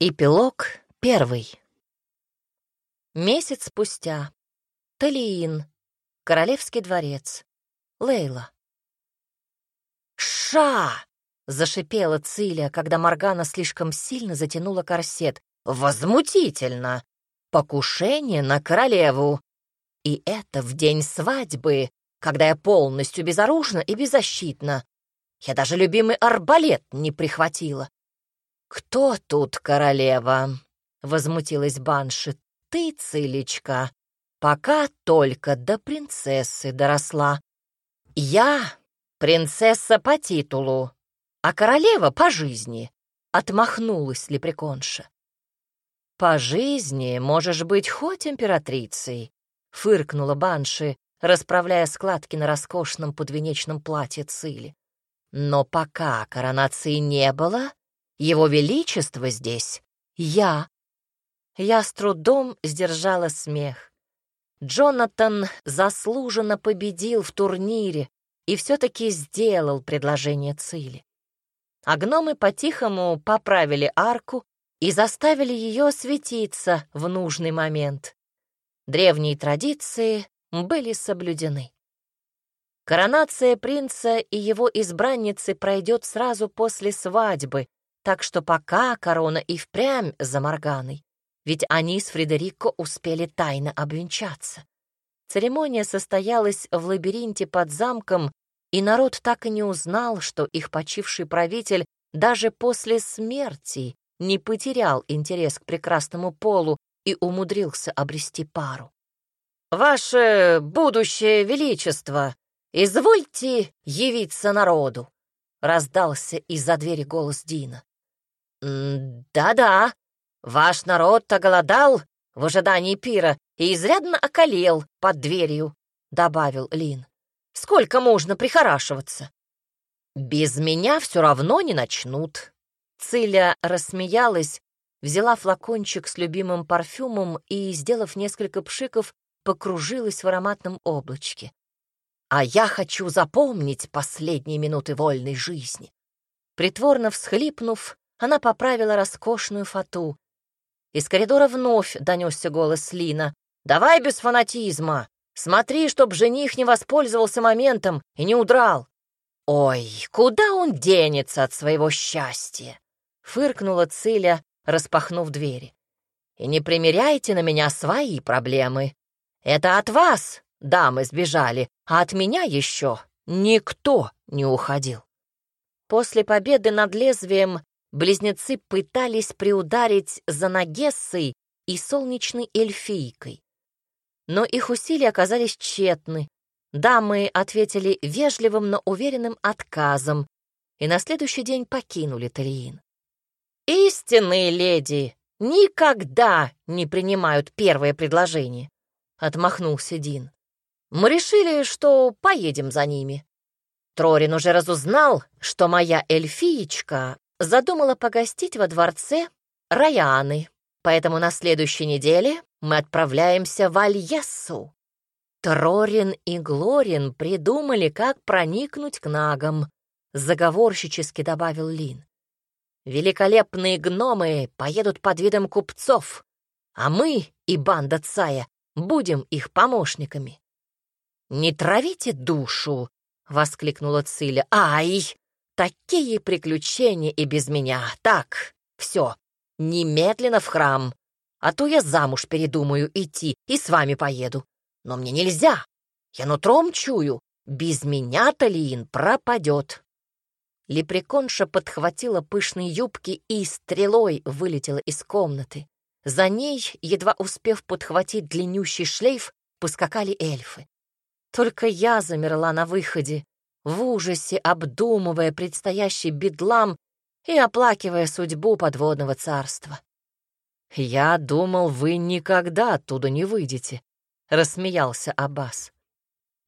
Эпилог первый. Месяц спустя. Талиин. Королевский дворец. Лейла. «Ша!» — зашипела Циля, когда Моргана слишком сильно затянула корсет. «Возмутительно! Покушение на королеву! И это в день свадьбы, когда я полностью безоружна и беззащитна. Я даже любимый арбалет не прихватила. «Кто тут королева?» — возмутилась Банши. «Ты, Цилечка, пока только до принцессы доросла. Я принцесса по титулу, а королева по жизни», — отмахнулась лепреконша. «По жизни можешь быть хоть императрицей», — фыркнула Банши, расправляя складки на роскошном подвенечном платье Цили. «Но пока коронации не было, его Величество здесь я. Я с трудом сдержала смех. Джонатан заслуженно победил в турнире и все-таки сделал предложение Цили. А гномы по-тихому поправили арку и заставили ее светиться в нужный момент. Древние традиции были соблюдены. Коронация принца и его избранницы пройдет сразу после свадьбы, так что пока корона и впрямь за Морганой, ведь они с Фредерико успели тайно обвенчаться. Церемония состоялась в лабиринте под замком, и народ так и не узнал, что их почивший правитель даже после смерти не потерял интерес к прекрасному полу и умудрился обрести пару. «Ваше будущее величество, извольте явиться народу!» — раздался из-за двери голос Дина. «Да-да, ваш народ оголодал в ожидании пира и изрядно околел под дверью», — добавил Лин. «Сколько можно прихорашиваться?» «Без меня все равно не начнут». Циля рассмеялась, взяла флакончик с любимым парфюмом и, сделав несколько пшиков, покружилась в ароматном облачке. «А я хочу запомнить последние минуты вольной жизни». Притворно всхлипнув, она поправила роскошную фату. Из коридора вновь донесся голос Лина. «Давай без фанатизма! Смотри, чтоб жених не воспользовался моментом и не удрал!» «Ой, куда он денется от своего счастья?» — фыркнула Циля, распахнув двери. «И не примеряйте на меня свои проблемы. Это от вас дамы сбежали, а от меня еще никто не уходил». После победы над лезвием близнецы пытались приударить за Нагессой и солнечной эльфийкой. Но их усилия оказались тщетны. Дамы ответили вежливым, но уверенным отказом и на следующий день покинули Тариин. «Истинные леди никогда не принимают первое предложение», — отмахнулся Дин. «Мы решили, что поедем за ними. Трорин уже разузнал, что моя эльфиечка задумала погостить во дворце Раяны, поэтому на следующей неделе мы отправляемся в Альессу. Трорин и Глорин придумали, как проникнуть к нагам, заговорщически добавил Лин. Великолепные гномы поедут под видом купцов, а мы и банда Цая будем их помощниками. «Не травите душу!» — воскликнула Циля. «Ай!» Такие приключения и без меня. Так, все, немедленно в храм. А то я замуж передумаю идти и с вами поеду. Но мне нельзя. Я нутром чую. Без меня Талиин пропадет. Лепреконша подхватила пышные юбки и стрелой вылетела из комнаты. За ней, едва успев подхватить длиннющий шлейф, поскакали эльфы. Только я замерла на выходе, в ужасе обдумывая предстоящий бедлам и оплакивая судьбу подводного царства. «Я думал, вы никогда оттуда не выйдете», — рассмеялся Аббас.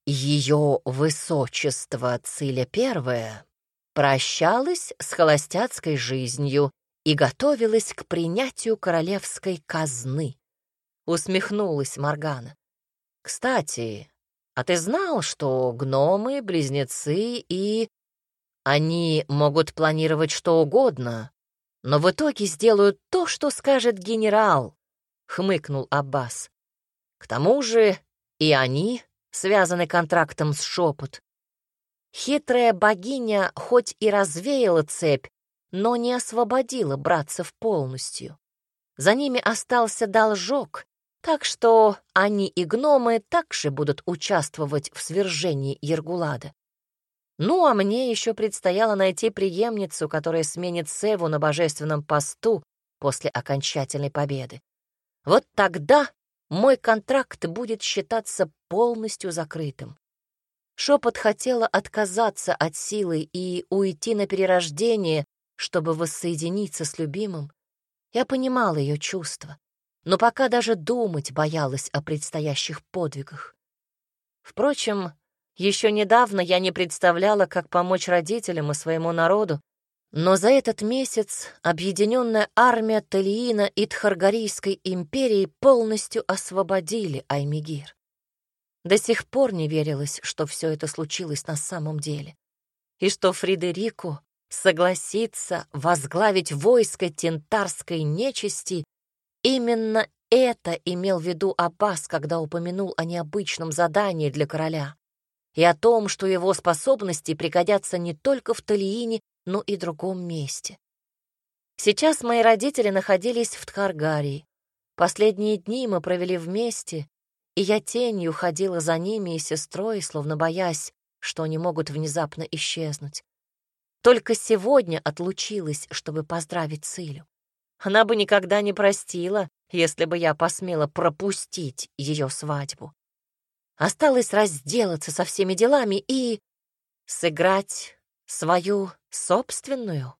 Ее высочество Циля Первая прощалась с холостяцкой жизнью и готовилась к принятию королевской казны. Усмехнулась Моргана. Кстати, а ты знал, что гномы, близнецы и... Они могут планировать что угодно, но в итоге сделаю то, что скажет генерал», — хмыкнул Аббас. «К тому же и они связаны контрактом с шепот. Хитрая богиня хоть и развеяла цепь, но не освободила братцев полностью. За ними остался должок, так что они и гномы также будут участвовать в свержении Ергулада. Ну, а мне еще предстояло найти преемницу, которая сменит Севу на божественном посту после окончательной победы. Вот тогда мой контракт будет считаться полностью закрытым. Шепот хотела отказаться от силы и уйти на перерождение, чтобы воссоединиться с любимым. Я понимала ее чувства, но пока даже думать боялась о предстоящих подвигах. Впрочем, еще недавно я не представляла, как помочь родителям и своему народу, но за этот месяц объединенная армия Талиина и Тхаргарийской империи полностью освободили Аймигир. До сих пор не верилось, что все это случилось на самом деле, и что Фридерику согласится возглавить войско тентарской нечисти, именно это имел в виду Аббас, когда упомянул о необычном задании для короля и о том, что его способности пригодятся не только в Талиине, но и другом месте. Сейчас мои родители находились в Тхаргарии. Последние дни мы провели вместе, и я тенью ходила за ними и сестрой, словно боясь, что они могут внезапно исчезнуть. Только сегодня отлучилась, чтобы поздравить Цилю. Она бы никогда не простила, если бы я посмела пропустить ее свадьбу. Осталось разделаться со всеми делами и сыграть свою собственную.